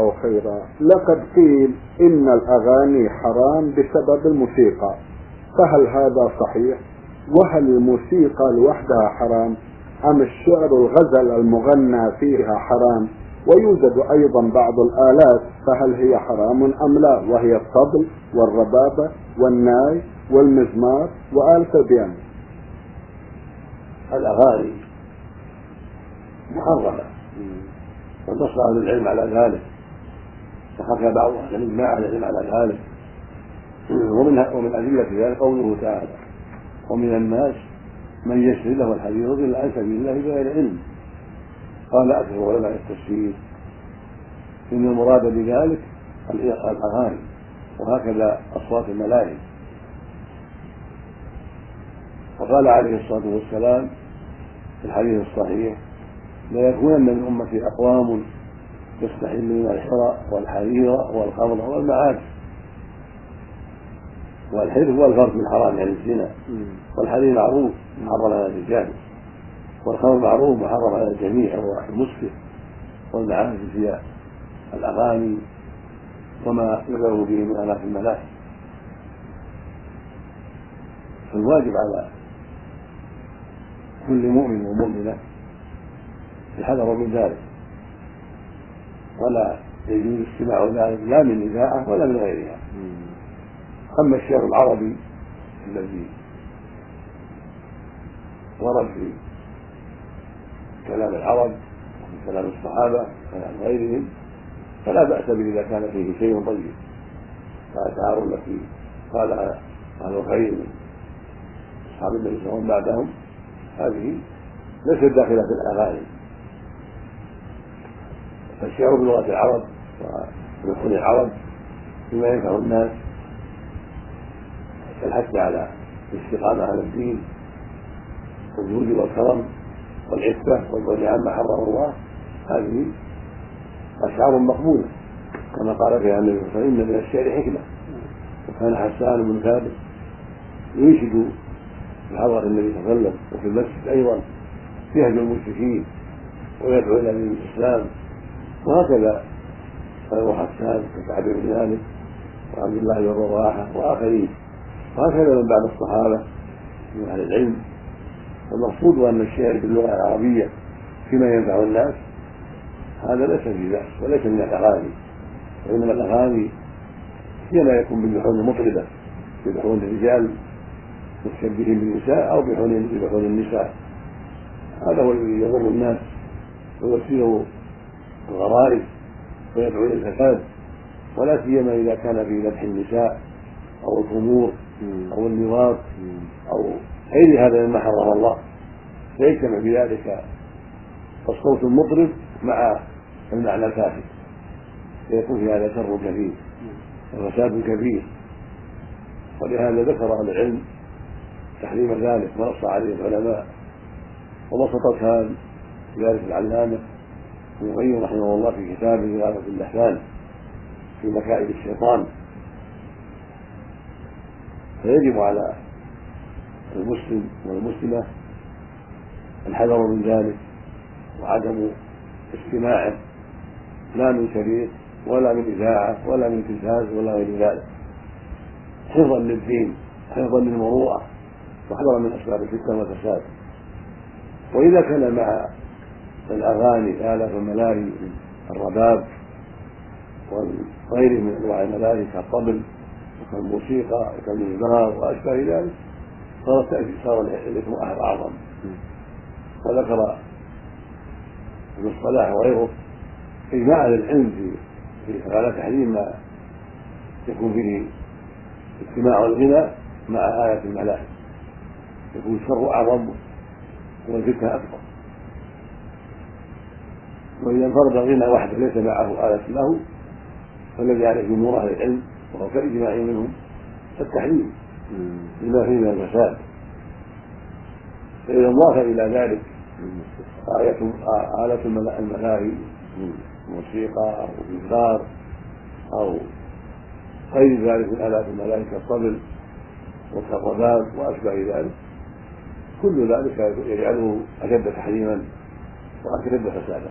أو خيرا لقد قيل إن الأغاني حرام بسبب الموسيقى فهل هذا صحيح؟ وهل الموسيقى لوحدها حرام؟ أم الشعر الغزل المغنى فيها حرام؟ ويوجد أيضا بعض الآلات فهل هي حرام أم لا؟ وهي الطبل والربابة والناي والمزمار وآلة البيانو. الأغاني محرمة ونص أهل العلم على ذلك وحكى بعض الإجماع على العلم على ذلك. ومن ومن أدلة ذلك قوله تعالى ومن الناس من يشري له الحديث يضل عن سبيل الله بغير علم. قال أكثر علماء التفسير إن المراد بذلك الأغاني وهكذا أصوات الملائكة. وقال عليه الصلاة والسلام في الحديث الصحيح لا يكونن من أمتي أقوام يستحلون الحرى والحرير والخمر والمعازف والحر هو الفرد من حرام يعني الزنا. والحرير معروف محرم على الرجال. والخمر معروف محرم على الجميع هو المسكر والمعازف هي الأغاني وما يدعو به من آلاف الملائكة فالواجب على كل مؤمن ومؤمنة الحذر من ذلك. ولا يجوز استماع ذلك لا من إذاعة ولا من غيرها. أما الشعر العربي الذي ورد في كلام العرب وفي كلام الصحابة وكلام غيرهم فلا بأس به إذا كان فيه شيء طيب. فالأشعار التي قال أهل الخير من أصحاب النبي صلى الله عليه وسلم بعدهم هذه ليست داخلة في الأغاني فالشعر بلغة العرب ولحون العرب بما ينفع الناس كالحث على الاستقامة على الدين والجود والكرم والعفة والبعد عما حرم الله. هذه أشعار مقبولة. كما قال فيها النبي صلى الله عليه وسلم إن من الشعر حكمة. وكان حسان بن ثابت ينشد في حضرة النبي صلى الله عليه وسلم وفي المسجد أيضا يهجو المشركين ويدعو إلى الإسلام. وهكذا. غير حسان ككعب بن مالك وعبد الله بن رواحة وآخرين. وهكذا من بعد الصحابة من أهل العلم. والمقصود أن الشعر باللغة العربية فيما ينفع الناس هذا ليس في بأس وليس من الأغاني. وإنما الأغاني هي ما يكون باللحون المطربة بلحون الرجال متشبهين بالنساء بلحون بلحون النساء. هذا هو الذي يضر الناس ويسير الغرائز ويدعو إلى الفساد ولا سيما إذا كان في ذبح النساء أو الخمور أو النواط أو غير هذا مما حرم الله. فيجتمع في ذلك الصوت المطرب مع المعنى الفاسد. فيكون في هذا شر كبير وفساد كبير. ولهذا ذكر أهل العلم تحريم ذلك ونص عليه العلماء وبسط كان ذلك العلامة. ابن القيم رحمه الله في كتابه إغاثة اللحفان في مكائد الشيطان. فيجب على المسلم والمسلمة الحذر من ذلك وعدم استماعه لا من شريط ولا من إذاعة ولا من تلفاز ولا غير ذلك. حفظا للدين حفظا للمروءة وحذرا من أسباب الفتنة والفساد. وإذا كان مع الأغاني آلة الملاهي الرباب وغيره من أنواع الملاهي كالطبل وكالموسيقى وكالمزمار وأشباه ذلك صار صار الإثم أعظم. وذكر ابن الصلاح وغيره إجماع في في على تحريم ما يكون فيه اجتماع الغنى مع آية الملاهي. يكون الشر أعظم والفتنة أكبر. وإذا انفرد الغنى وحده ليس معه آلة له فالذي عليه جمهور أهل العلم وهو كالإجماع منهم التحريم لما فيه من الفساد فإذا انضاف إلى ذلك آية آلة الملاهي موسيقى أو إنذار أو غير ذلك من آلات الملائكة كالطبل وكالرباب وأشباه ذلك كل ذلك يجعله أشد تحريما وأشد فسادا.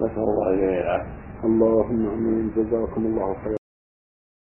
نسأل الله العافية اللهم آمين. جزاكم الله خيرا.